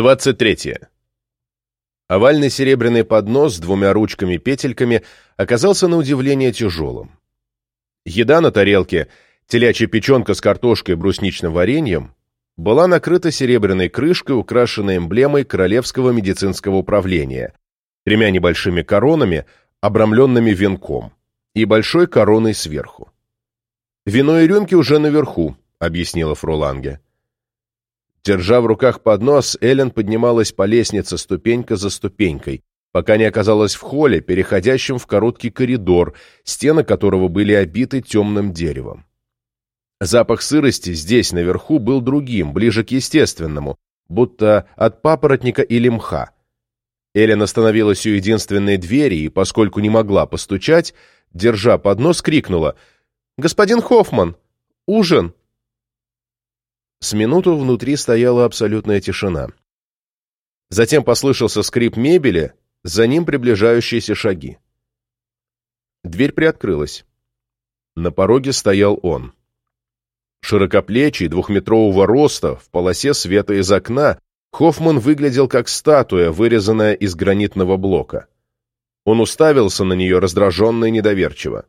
23. Овальный серебряный поднос с двумя ручками-петельками оказался на удивление тяжелым. Еда на тарелке, телячья печенка с картошкой и брусничным вареньем, была накрыта серебряной крышкой, украшенной эмблемой Королевского медицинского управления, тремя небольшими коронами, обрамленными венком, и большой короной сверху. «Вино и рюмки уже наверху», — объяснила Фруланге. Держа в руках поднос, Эллен поднималась по лестнице ступенька за ступенькой, пока не оказалась в холле, переходящем в короткий коридор, стены которого были обиты темным деревом. Запах сырости здесь, наверху, был другим, ближе к естественному, будто от папоротника или мха. Эллен остановилась у единственной двери и, поскольку не могла постучать, держа поднос, крикнула «Господин Хоффман! Ужин!» С минуту внутри стояла абсолютная тишина. Затем послышался скрип мебели, за ним приближающиеся шаги. Дверь приоткрылась. На пороге стоял он. Широкоплечий, двухметрового роста, в полосе света из окна, Хоффман выглядел как статуя, вырезанная из гранитного блока. Он уставился на нее раздраженно и недоверчиво.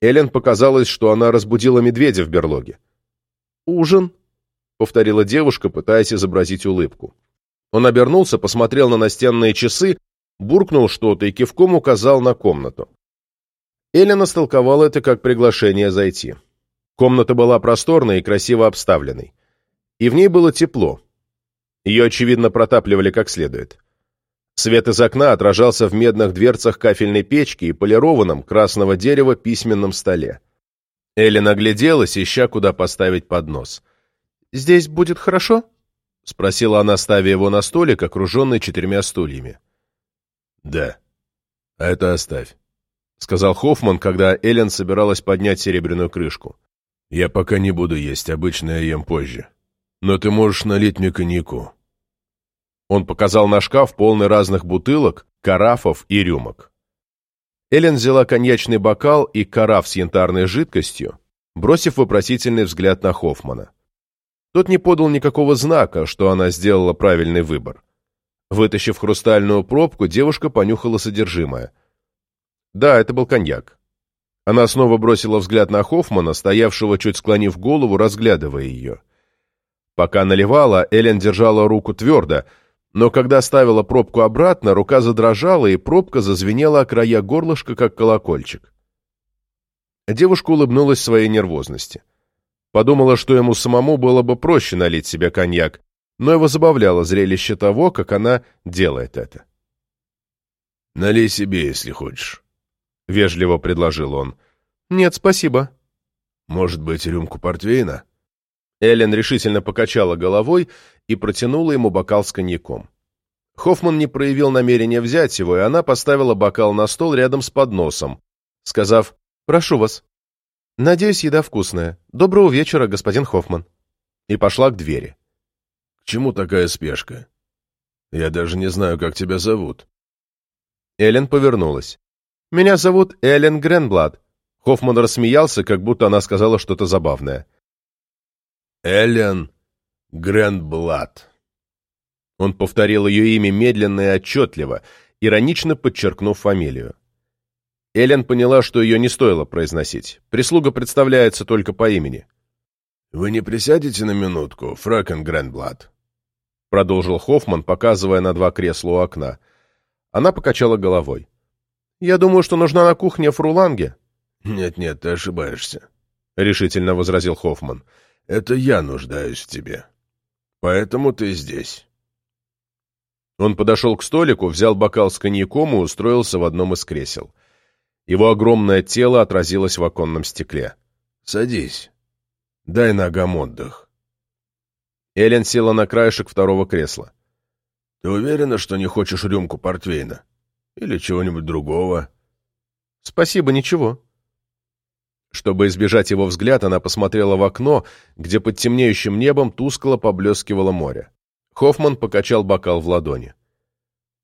Эллен показалось, что она разбудила медведя в берлоге. «Ужин?» Повторила девушка, пытаясь изобразить улыбку. Он обернулся, посмотрел на настенные часы, буркнул что-то и кивком указал на комнату. Эллен истолковала это как приглашение зайти. Комната была просторной и красиво обставленной. И в ней было тепло. Ее, очевидно, протапливали как следует. Свет из окна отражался в медных дверцах кафельной печки и полированном красного дерева письменном столе. Эллен огляделась, ища, куда поставить поднос здесь будет хорошо?» — спросила она, ставя его на столик, окруженный четырьмя стульями. «Да. А это оставь», — сказал Хоффман, когда Эллен собиралась поднять серебряную крышку. «Я пока не буду есть, обычно я ем позже. Но ты можешь налить мне коньяку». Он показал на шкаф, полный разных бутылок, карафов и рюмок. Эллен взяла коньячный бокал и караф с янтарной жидкостью, бросив вопросительный взгляд на Хоффмана. Тот не подал никакого знака, что она сделала правильный выбор. Вытащив хрустальную пробку, девушка понюхала содержимое. Да, это был коньяк. Она снова бросила взгляд на Хоффмана, стоявшего, чуть склонив голову, разглядывая ее. Пока наливала, Эллен держала руку твердо, но когда ставила пробку обратно, рука задрожала, и пробка зазвенела о края горлышка, как колокольчик. Девушка улыбнулась своей нервозности. Подумала, что ему самому было бы проще налить себе коньяк, но его забавляло зрелище того, как она делает это. «Налей себе, если хочешь», — вежливо предложил он. «Нет, спасибо». «Может быть, рюмку портвейна?» Эллен решительно покачала головой и протянула ему бокал с коньяком. Хоффман не проявил намерения взять его, и она поставила бокал на стол рядом с подносом, сказав «Прошу вас». «Надеюсь, еда вкусная. Доброго вечера, господин Хоффман». И пошла к двери. «К чему такая спешка? Я даже не знаю, как тебя зовут». Эллен повернулась. «Меня зовут Эллен Гренблад». Хоффман рассмеялся, как будто она сказала что-то забавное. «Эллен Гренблад». Он повторил ее имя медленно и отчетливо, иронично подчеркнув фамилию. Эллен поняла, что ее не стоило произносить. Прислуга представляется только по имени. «Вы не присядете на минутку, Фрэкен Гренблад?» Продолжил Хоффман, показывая на два кресла у окна. Она покачала головой. «Я думаю, что нужна на кухне фруланге». «Нет-нет, ты ошибаешься», — решительно возразил Хоффман. «Это я нуждаюсь в тебе. Поэтому ты здесь». Он подошел к столику, взял бокал с коньяком и устроился в одном из кресел. Его огромное тело отразилось в оконном стекле. «Садись. Дай ногам отдых». Эллен села на краешек второго кресла. «Ты уверена, что не хочешь рюмку портвейна? Или чего-нибудь другого?» «Спасибо, ничего». Чтобы избежать его взгляд, она посмотрела в окно, где под темнеющим небом тускло поблескивало море. Хоффман покачал бокал в ладони.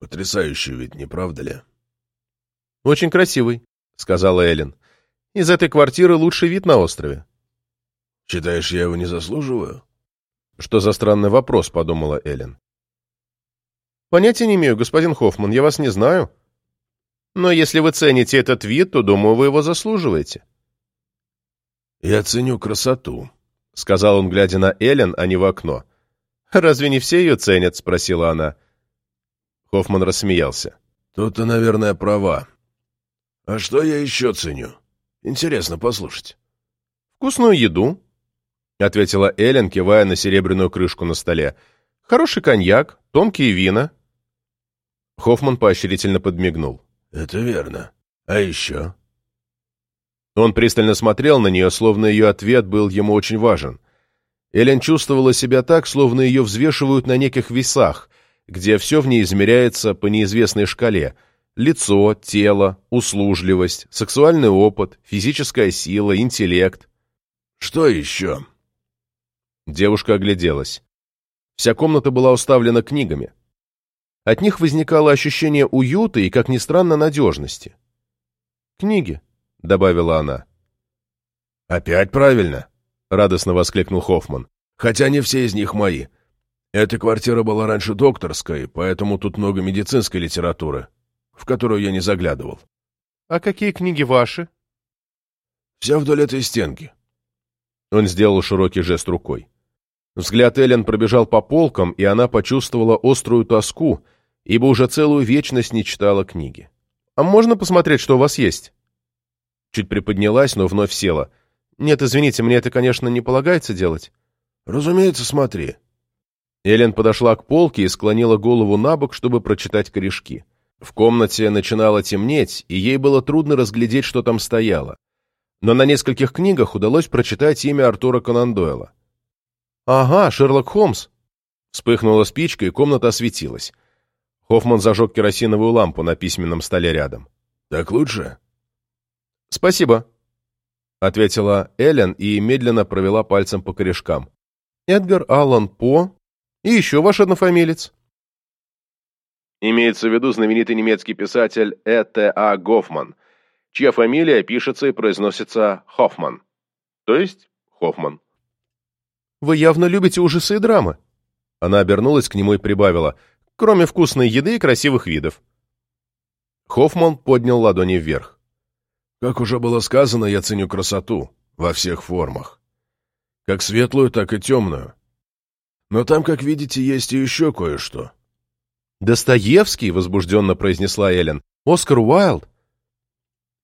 «Потрясающий вид, не правда ли?» «Очень красивый», — сказала Эллен. «Из этой квартиры лучший вид на острове». «Считаешь, я его не заслуживаю?» «Что за странный вопрос?» — подумала Эллен. Понятия не имею, господин Хоффман, я вас не знаю. Но если вы цените этот вид, то, думаю, вы его заслуживаете. Я ценю красоту, — сказал он, глядя на Эллен, а не в окно. «Разве не все ее ценят?» — спросила она. Хоффман рассмеялся. «Тут ты, наверное, права. А что я еще ценю? Интересно послушать». «Вкусную еду», — ответила Эллен, кивая на серебряную крышку на столе. «Хороший коньяк, тонкие вина». Хоффман поощрительно подмигнул. «Это верно. А еще?» Он пристально смотрел на нее, словно ее ответ был ему очень важен. Эллен чувствовала себя так, словно ее взвешивают на неких весах, где все в ней измеряется по неизвестной шкале. Лицо, тело, услужливость, сексуальный опыт, физическая сила, интеллект. «Что еще?» Девушка огляделась. Вся комната была уставлена книгами. От них возникало ощущение уюта и, как ни странно, надежности. «Книги», — добавила она. «Опять правильно», — радостно воскликнул Хоффман. «Хотя не все из них мои. Эта квартира была раньше докторской, поэтому тут много медицинской литературы, в которую я не заглядывал». «А какие книги ваши?» «Вся вдоль этой стенки». Он сделал широкий жест рукой. Взгляд Эллен пробежал по полкам, и она почувствовала острую тоску, ибо уже целую вечность не читала книги. «А можно посмотреть, что у вас есть?» Чуть приподнялась, но вновь села. «Нет, извините, мне это, конечно, не полагается делать». «Разумеется, смотри». Эллен подошла к полке и склонила голову на бок, чтобы прочитать корешки. В комнате начинало темнеть, и ей было трудно разглядеть, что там стояло. Но на нескольких книгах удалось прочитать имя Артура Конан Дойла. «Ага, Шерлок Холмс!» Вспыхнула спичка, и комната осветилась. Хоффман зажег керосиновую лампу на письменном столе рядом. «Так лучше?» «Спасибо», — ответила Эллен и медленно провела пальцем по корешкам. «Эдгар Аллан По и еще ваш однофамилец». Имеется в виду знаменитый немецкий писатель Э. Т. А. Гофман, чья фамилия пишется и произносится Хоффман, то есть Хоффман. Вы явно любите ужасы и драмы». Она обернулась к нему и прибавила, «кроме вкусной еды и красивых видов». Хоффман поднял ладони вверх. «Как уже было сказано, я ценю красоту во всех формах. Как светлую, так и темную. Но там, как видите, есть и еще кое-что». «Достоевский?» — возбужденно произнесла Эллен. «Оскар Уайлд?»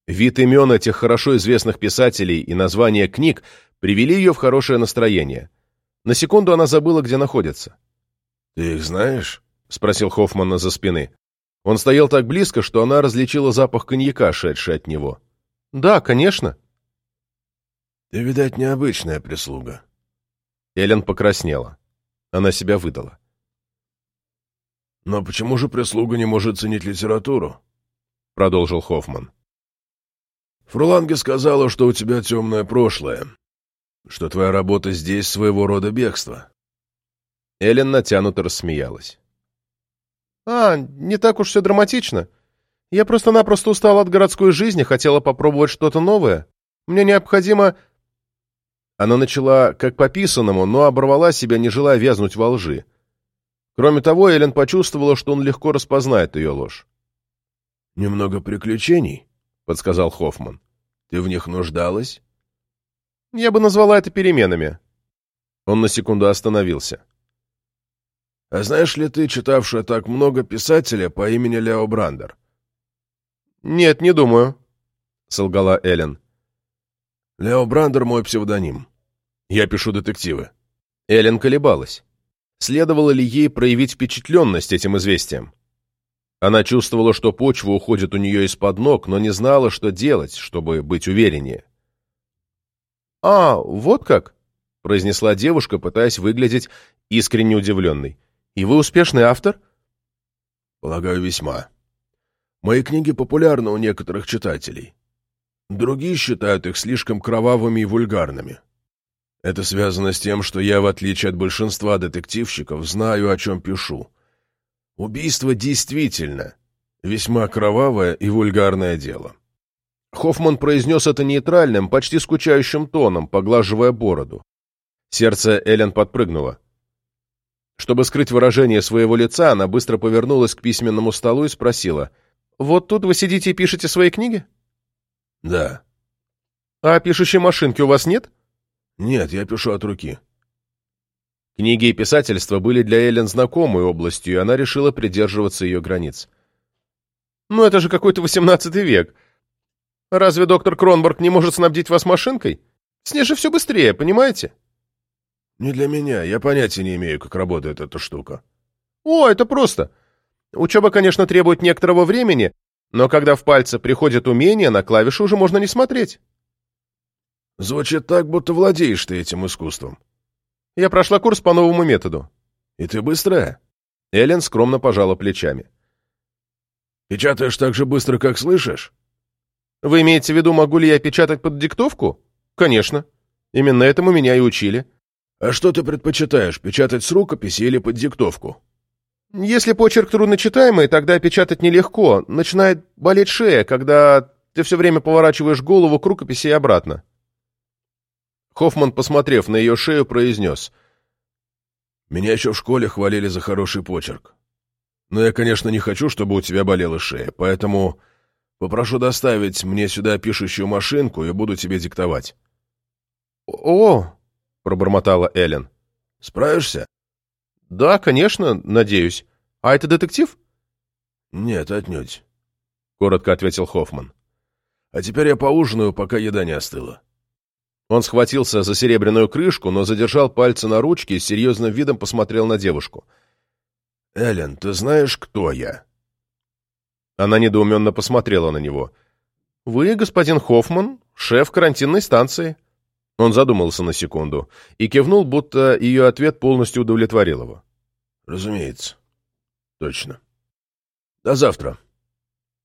Вид имен этих хорошо известных писателей и названия книг привели ее в хорошее настроение. На секунду она забыла, где находится. «Ты их знаешь?» — спросил Хоффман за спины. Он стоял так близко, что она различила запах коньяка, шедший от него. «Да, конечно». «Ты, видать, необычная прислуга». Эллен покраснела. Она себя выдала. «Но почему же прислуга не может ценить литературу?» — продолжил Хоффман. «Фруланге сказала, что у тебя темное прошлое, что твоя работа здесь своего рода бегство. Эллен натянуто рассмеялась. «А, не так уж все драматично. Я просто-напросто устала от городской жизни, хотела попробовать что-то новое. Мне необходимо...» Она начала как по писанному, но оборвала себя, не желая вязнуть во лжи. Кроме того, Эллен почувствовала, что он легко распознает ее ложь. «Немного приключений», — подсказал Хоффман. «Ты в них нуждалась?» Я бы назвала это переменами. Он на секунду остановился. А знаешь ли ты, читавшая так много писателя по имени Лео Брандер? Нет, не думаю, солгала Эллен. Лео Брандер мой псевдоним. Я пишу детективы. Эллен колебалась. Следовало ли ей проявить впечатленность этим известием? Она чувствовала, что почва уходит у нее из-под ног, но не знала, что делать, чтобы быть увереннее. «А, вот как?» — произнесла девушка, пытаясь выглядеть искренне удивленной. «И вы успешный автор?» «Полагаю, весьма. Мои книги популярны у некоторых читателей. Другие считают их слишком кровавыми и вульгарными. Это связано с тем, что я, в отличие от большинства детективщиков, знаю, о чем пишу. Убийство действительно весьма кровавое и вульгарное дело. Хоффман произнес это нейтральным, почти скучающим тоном, поглаживая бороду. Сердце Эллен подпрыгнуло. Чтобы скрыть выражение своего лица, она быстро повернулась к письменному столу и спросила. «Вот тут вы сидите и пишете свои книги?» «Да». «А пишущей машинки у вас нет?» «Нет, я пишу от руки». Книги и писательство были для Эллен знакомой областью, и она решила придерживаться ее границ. «Ну это же какой-то восемнадцатый век. Разве доктор Кронборг не может снабдить вас машинкой? С ней же все быстрее, понимаете?» «Не для меня. Я понятия не имею, как работает эта штука». «О, это просто. Учеба, конечно, требует некоторого времени, но когда в пальцы приходит умение, на клавиши уже можно не смотреть». «Звучит так, будто владеешь ты этим искусством». Я прошла курс по новому методу. И ты быстрая? Эллен скромно пожала плечами. Печатаешь так же быстро, как слышишь? Вы имеете в виду, могу ли я печатать под диктовку? Конечно. Именно этому меня и учили. А что ты предпочитаешь, печатать с рукописи или под диктовку? Если почерк трудночитаемый, тогда печатать нелегко. Начинает болеть шея, когда ты все время поворачиваешь голову к рукописи и обратно. Хоффман, посмотрев на ее шею, произнес. «Меня еще в школе хвалили за хороший почерк. Но я, конечно, не хочу, чтобы у тебя болела шея, поэтому попрошу доставить мне сюда пишущую машинку и буду тебе диктовать». «О!» — пробормотала Эллен. «Справишься?» «Да, конечно, надеюсь. А это детектив?» «Нет, отнюдь», — коротко ответил Хоффман. «А теперь я поужинаю, пока еда не остыла». Он схватился за серебряную крышку, но задержал пальцы на ручке и с серьезным видом посмотрел на девушку. «Эллен, ты знаешь, кто я?» Она недоуменно посмотрела на него. «Вы, господин Хоффман, шеф карантинной станции». Он задумался на секунду и кивнул, будто ее ответ полностью удовлетворил его. «Разумеется. Точно. До завтра».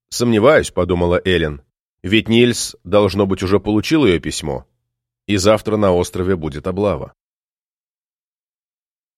«Сомневаюсь», — подумала Эллен. «Ведь Нильс, должно быть, уже получил ее письмо» и завтра на острове будет облава.